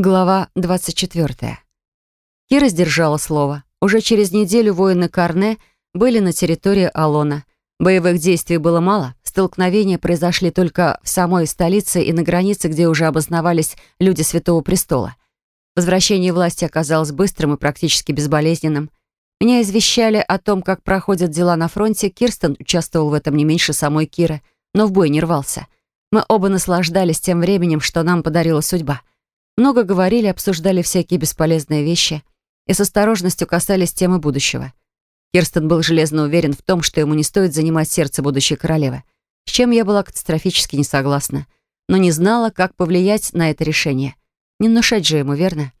Глава 24. Кира сдержала слово. Уже через неделю воины Карне были на территории Алона. Боевых действий было мало, столкновения произошли только в самой столице и на границе, где уже обосновались люди Святого Престола. Возвращение власти оказалось быстрым и практически безболезненным. Меня извещали о том, как проходят дела на фронте. Кирстен участвовал в этом не меньше самой Киры, но в бой не рвался. Мы оба наслаждались тем временем, что нам подарила судьба — много говорили, обсуждали всякие бесполезные вещи и с осторожностью касались темы будущего. Кирстен был железно уверен в том, что ему не стоит занимать сердце будущей королевы, с чем я была катастрофически не согласна, но не знала, как повлиять на это решение. Не внушать же ему, верно?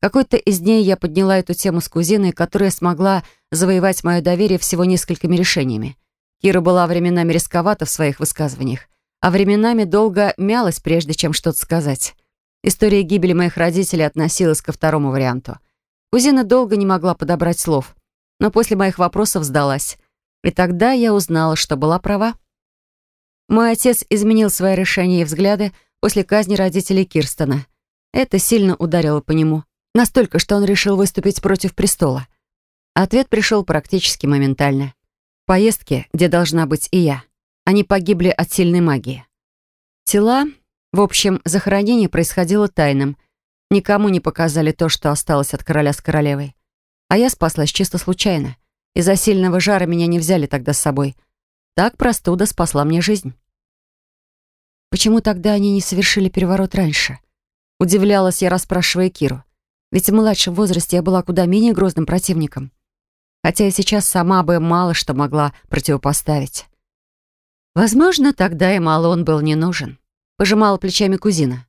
Какой-то из дней я подняла эту тему с кузиной, которая смогла завоевать мое доверие всего несколькими решениями. Кира была временами рисковата в своих высказываниях, а временами долго мялась, прежде чем что-то сказать. История гибели моих родителей относилась ко второму варианту. Кузина долго не могла подобрать слов, но после моих вопросов сдалась. И тогда я узнала, что была права. Мой отец изменил свои решения и взгляды после казни родителей Кирстона. Это сильно ударило по нему. Настолько, что он решил выступить против престола. Ответ пришел практически моментально. В поездке, где должна быть и я. Они погибли от сильной магии. Тела в общем, захоронение происходило тайным. Никому не показали то, что осталось от короля с королевой. А я спаслась чисто случайно. Из-за сильного жара меня не взяли тогда с собой. Так простуда спасла мне жизнь. Почему тогда они не совершили переворот раньше? Удивлялась я, расспрашивая Киру. Ведь в младшем возрасте я была куда менее грозным противником. Хотя и сейчас сама бы мало что могла противопоставить. Возможно, тогда и мало он был не нужен. Пожимала плечами кузина.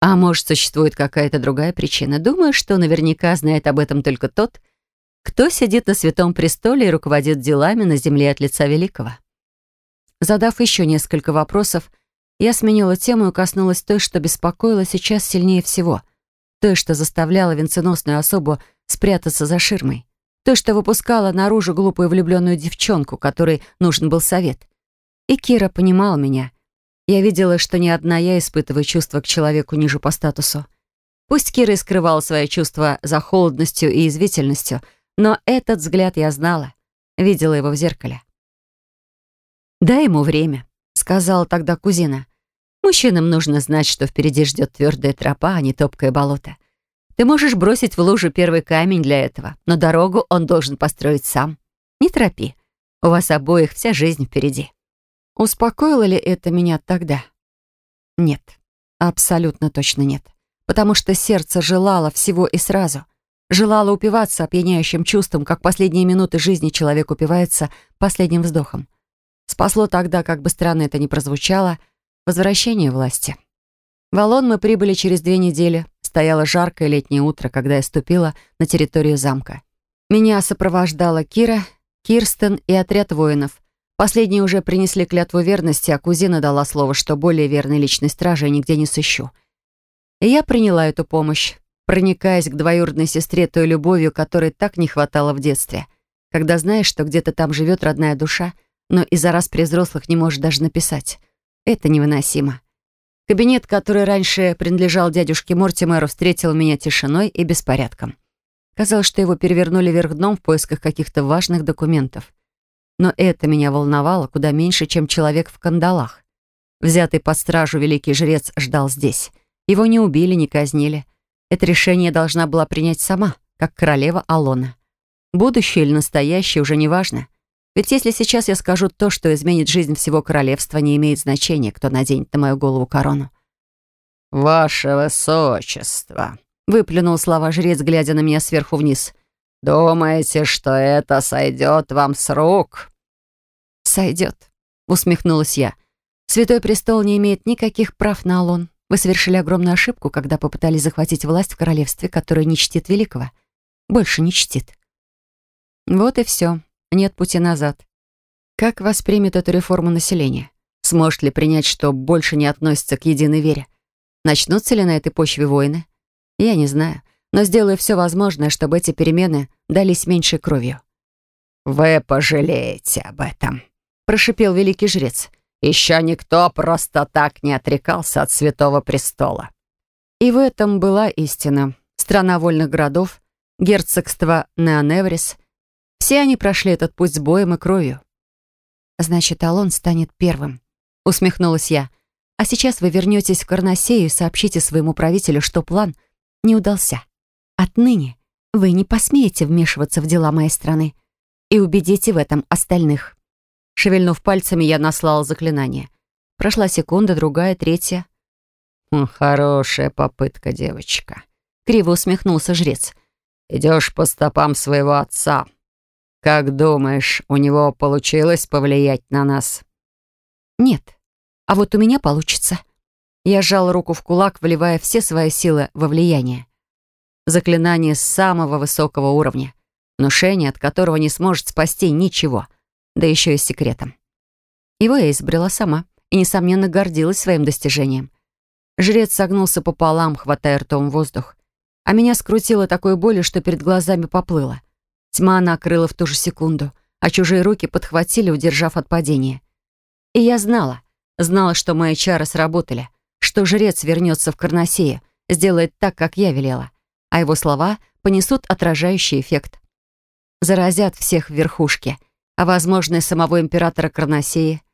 А может, существует какая-то другая причина. Думаю, что наверняка знает об этом только тот, кто сидит на святом престоле и руководит делами на земле от лица великого. Задав еще несколько вопросов, я сменила тему и коснулась той, что беспокоило сейчас сильнее всего. Той, что заставляла венценосную особу спрятаться за ширмой. Той, что выпускала наружу глупую влюбленную девчонку, которой нужен был совет. И Кира понимал меня — я видела, что не одна я испытываю чувства к человеку ниже по статусу. Пусть Кира и скрывала свои чувства за холодностью и извительностью, но этот взгляд я знала, видела его в зеркале. «Дай ему время», — сказала тогда кузина. «Мужчинам нужно знать, что впереди ждет твердая тропа, а не топкое болото. Ты можешь бросить в лужу первый камень для этого, но дорогу он должен построить сам. Не торопи. У вас обоих вся жизнь впереди». Успокоило ли это меня тогда? Нет, абсолютно точно нет. Потому что сердце желало всего и сразу. Желало упиваться опьяняющим чувством, как последние минуты жизни человек упивается последним вздохом. Спасло тогда, как бы странно это ни прозвучало, возвращение власти. В Алон мы прибыли через две недели. Стояло жаркое летнее утро, когда я ступила на территорию замка. Меня сопровождала Кира, Кирстен и отряд воинов — Последние уже принесли клятву верности, а кузина дала слово, что более верной личной стражи я нигде не сыщу. И я приняла эту помощь, проникаясь к двоюродной сестре той любовью, которой так не хватало в детстве, когда знаешь, что где-то там живет родная душа, но из-за раз при взрослых не можешь даже написать. Это невыносимо. Кабинет, который раньше принадлежал дядюшке Мортимеру, встретил меня тишиной и беспорядком. Казалось, что его перевернули вверх дном в поисках каких-то важных документов. Но это меня волновало куда меньше, чем человек в кандалах. Взятый под стражу великий жрец ждал здесь. Его не убили, не казнили. Это решение должна была принять сама, как королева Алона. Будущее или настоящее уже не важно. Ведь если сейчас я скажу то, что изменит жизнь всего королевства, не имеет значения, кто наденет на мою голову корону. «Ваше высочество», — выплюнул слова жрец, глядя на меня сверху вниз. «Думаете, что это сойдет вам с рук?» «Сойдет», — усмехнулась я. «Святой престол не имеет никаких прав на Алон. Вы совершили огромную ошибку, когда попытались захватить власть в королевстве, которое не чтит великого. Больше не чтит». Вот и все. Нет пути назад. Как воспримет эту реформу население? Сможет ли принять, что больше не относится к единой вере? Начнутся ли на этой почве войны? Я не знаю, но сделаю все возможное, чтобы эти перемены дались меньшей кровью. «Вы пожалеете об этом», прошипел великий жрец. «Еще никто просто так не отрекался от Святого Престола». И в этом была истина. Страна вольных городов, герцогство Неоневрис. Все они прошли этот путь с боем и кровью. «Значит, Алон станет первым», — усмехнулась я. «А сейчас вы вернетесь в Карнасею и сообщите своему правителю, что план не удался. Отныне вы не посмеете вмешиваться в дела моей страны и убедите в этом остальных». Шевельнув пальцами, я наслала заклинание. Прошла секунда, другая, третья. «Хорошая попытка, девочка», — криво усмехнулся жрец. «Идешь по стопам своего отца. Как думаешь, у него получилось повлиять на нас?» «Нет. А вот у меня получится». Я сжал руку в кулак, вливая все свои силы во влияние. Заклинание самого высокого уровня. Внушение, от которого не сможет спасти ничего. Да еще и с секретом. Его я изобрела сама и, несомненно, гордилась своим достижением. Жрец согнулся пополам, хватая ртом воздух. А меня скрутило такой болью, что перед глазами поплыло. Тьма накрыла в ту же секунду, а чужие руки подхватили, удержав от падения. И я знала, знала, что мои чары сработали, что жрец вернется в Карнасею, сделает так, как я велела, а его слова понесут отражающий эффект. Заразят всех в верхушке, а, возможно, и самого императора Карнасеи —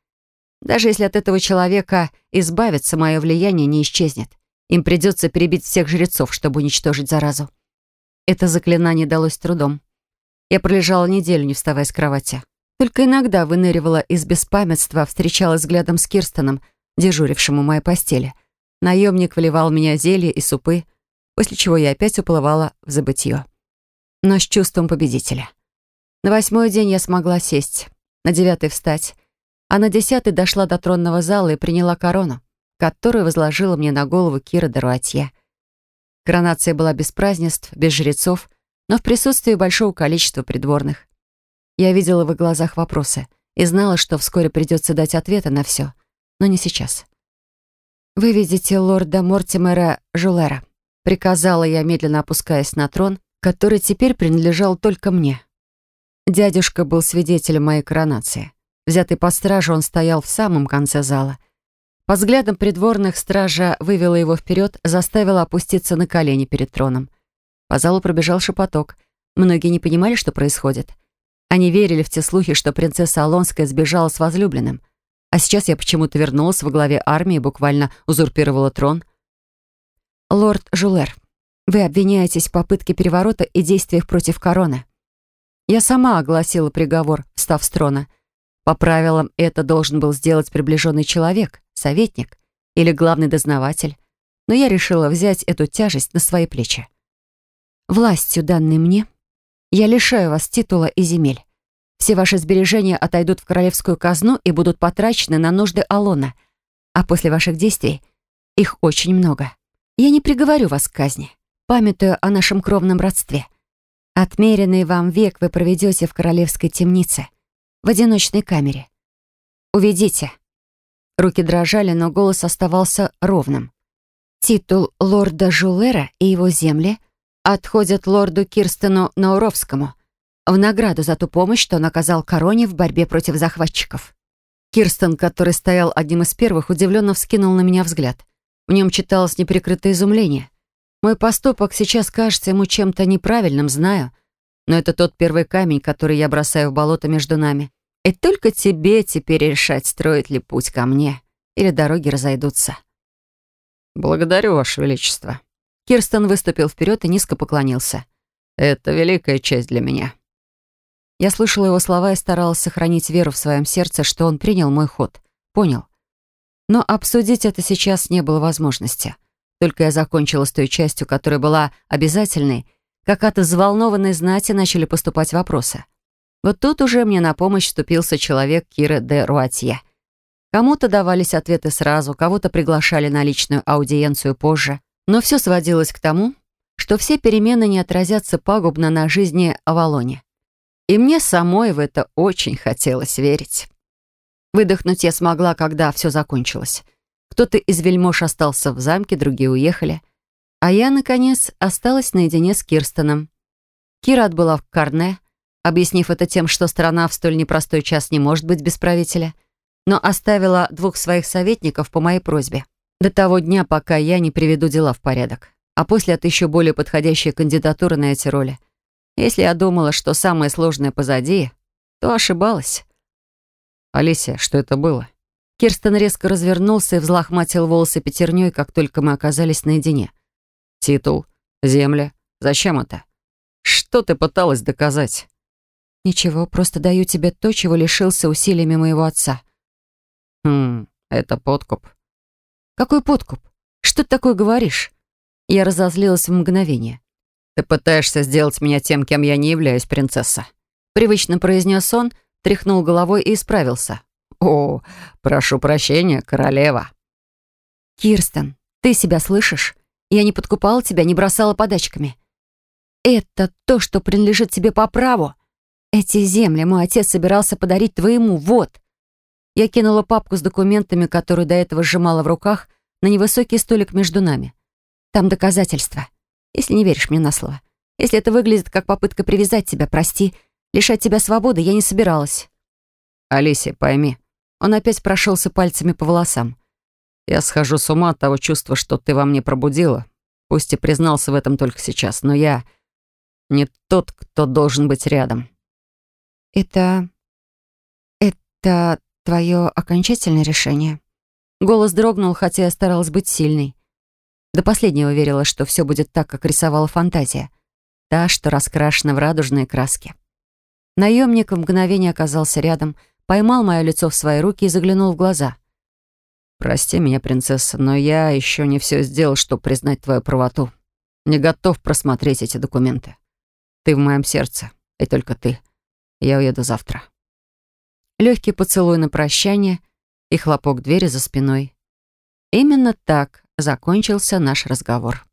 даже если от этого человека избавиться, мое влияние не исчезнет. Им придется перебить всех жрецов, чтобы уничтожить заразу. Это заклинание далось трудом. Я пролежала неделю, не вставая с кровати. Только иногда выныривала из беспамятства, встречалась взглядом с Кирстоном, дежурившим у моей постели. Наемник вливал в меня зелье и супы, после чего я опять уплывала в забытье. Но с чувством победителя. На восьмой день я смогла сесть, на девятый встать, а на десятый дошла до тронного зала и приняла корону, которую возложила мне на голову Кира Даруатье. Коронация была без празднеств, без жрецов, но в присутствии большого количества придворных. Я видела в их глазах вопросы и знала, что вскоре придется дать ответы на все, но не сейчас. «Вы видите лорда Мортимера Жулера», — приказала я, медленно опускаясь на трон, который теперь принадлежал только мне. Дядюшка был свидетелем моей коронации. Взятый под стражу, он стоял в самом конце зала. По взглядам придворных стража вывела его вперед, заставила опуститься на колени перед троном. По залу пробежал шепоток. Многие не понимали, что происходит. Они верили в те слухи, что принцесса Алонская сбежала с возлюбленным. А сейчас я почему-то вернулась во главе армии и буквально узурпировала трон. «Лорд Жулер, вы обвиняетесь в попытке переворота и действиях против короны». Я сама огласила приговор, встав с трона. По правилам, это должен был сделать приближенный человек, советник или главный дознаватель, но я решила взять эту тяжесть на свои плечи. Властью, данной мне, я лишаю вас титула и земель. Все ваши сбережения отойдут в королевскую казну и будут потрачены на нужды Алона, а после ваших действий их очень много. Я не приговорю вас к казни, памятуя о нашем кровном родстве. Отмеренный вам век вы проведете в королевской темнице в одиночной камере. Уведите». Руки дрожали, но голос оставался ровным. Титул лорда Жулера и его земли отходят лорду Кирстену Науровскому в награду за ту помощь, что он оказал короне в борьбе против захватчиков. Кирстен, который стоял одним из первых, удивленно вскинул на меня взгляд. В нем читалось неприкрытое изумление. Мой поступок сейчас кажется ему чем-то неправильным, знаю, но это тот первый камень, который я бросаю в болото между нами. И только тебе теперь решать, строить ли путь ко мне, или дороги разойдутся. «Благодарю, Ваше Величество». Кирстен выступил вперед и низко поклонился. «Это великая честь для меня». Я слышала его слова и старалась сохранить веру в своем сердце, что он принял мой ход. Понял. Но обсудить это сейчас не было возможности. Только я закончила с той частью, которая была обязательной, как от взволнованной знати начали поступать вопросы. Вот тут уже мне на помощь вступился человек Кира де Руатье. Кому-то давались ответы сразу, кого-то приглашали на личную аудиенцию позже. Но все сводилось к тому, что все перемены не отразятся пагубно на жизни Авалоне. И мне самой в это очень хотелось верить. Выдохнуть я смогла, когда все закончилось. Кто-то из вельмож остался в замке, другие уехали. А я, наконец, осталась наедине с Кирстоном. Кира отбыла в Карне, объяснив это тем, что страна в столь непростой час не может быть без правителя, но оставила двух своих советников по моей просьбе. До того дня, пока я не приведу дела в порядок. А после от еще более подходящей кандидатуры на эти роли. Если я думала, что самое сложное позади, то ошибалась. «Алисия, что это было?» Кирстен резко развернулся и взлохматил волосы пятерней, как только мы оказались наедине. «Титул? Земля? Зачем это? Что ты пыталась доказать?» «Ничего, просто даю тебе то, чего лишился усилиями моего отца». «Хм, это подкуп». «Какой подкуп? Что ты такое говоришь?» Я разозлилась в мгновение. «Ты пытаешься сделать меня тем, кем я не являюсь, принцесса», привычно произнес он, тряхнул головой и исправился. «О, прошу прощения, королева». «Кирстен, ты себя слышишь? Я не подкупала тебя, не бросала подачками. Это то, что принадлежит тебе по праву. Эти земли мой отец собирался подарить твоему, вот». Я кинула папку с документами, которую до этого сжимала в руках, на невысокий столик между нами. Там доказательства. Если не веришь мне на слово. Если это выглядит как попытка привязать тебя, прости. Лишать тебя свободы я не собиралась. Алисия, пойми. Он опять прошелся пальцами по волосам. Я схожу с ума от того чувства, что ты во мне пробудила. Пусть и признался в этом только сейчас, но я не тот, кто должен быть рядом. Это... это твое окончательное решение? Голос дрогнул, хотя я старалась быть сильной. До последнего верила, что все будет так, как рисовала фантазия. Та, что раскрашена в радужные краски. Наемник в мгновение оказался рядом, поймал мое лицо в свои руки и заглянул в глаза. «Прости меня, принцесса, но я еще не все сделал, чтобы признать твою правоту. Не готов просмотреть эти документы. Ты в моем сердце, и только ты. Я уеду завтра». Легкий поцелуй на прощание и хлопок двери за спиной. Именно так закончился наш разговор.